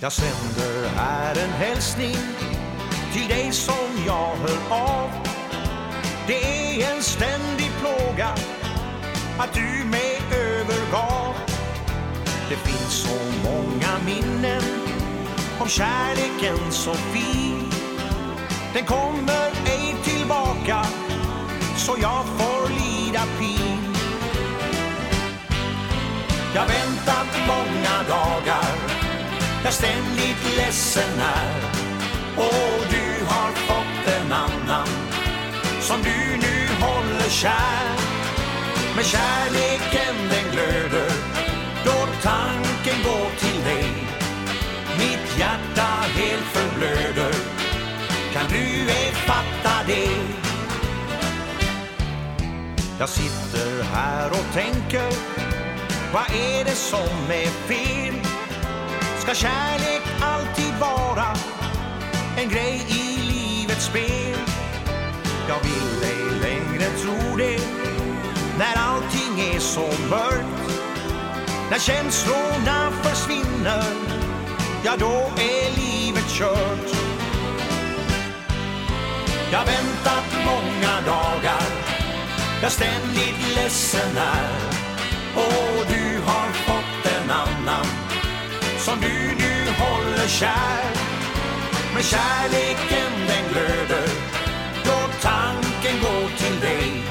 Jag sänder här en hälsning till dig som jag hör av. Det är en ständig plåga att du mig övergav. Det finns så många minnen om kärleken så fin. Den kommer ej tillbaka så jag får lida pin. Jag väntat många dagar, jag ständigt ledsen är. Och du har fått en annan som du nu håller kär. Men kärleken den glöder då tanken går till dig. Mitt hjärta helt förblöder, kan du ej fatta det? Jag sitter här och tänker, vad är det som är fel? Ska kärlek alltid vara en grej i livets spel? Jag vill ej längre tro det när allting är så mörkt. När känslorna försvinner, ja då är livet kört. Jag väntat många dagar, jag ständigt ledsen är. Och du har fått en annan som du nu håller kär. Men kärleken den glöder då tanken går till dig.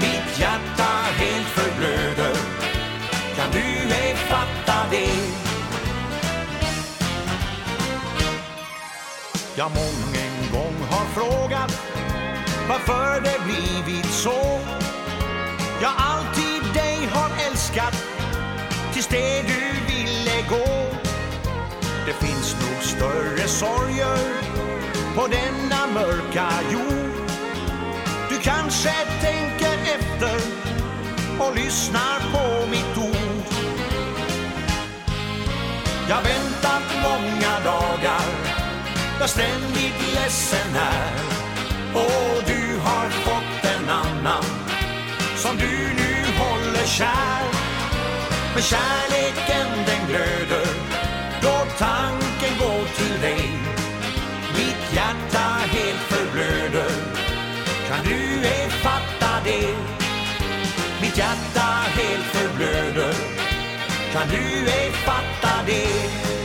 Mitt hjärta helt förblöder, kan du ej fatta det? Jag mången gång har frågat varför det blivit så. Jag alltid dig har älskat tills det du. Det finns nog större sorger på denna mörka jord. Du kanske tänker efter och lyssnar på mitt ord. Jag väntat många dagar, jag ständigt ledsen är. Och du har fått en annan som du nu håller kär. Men kärleken den glöder tanken går till dig. Mitt hjärta helt förblöder, kan du ej fatta det? Mitt hjärta helt förblöder, kan du ej fatta det?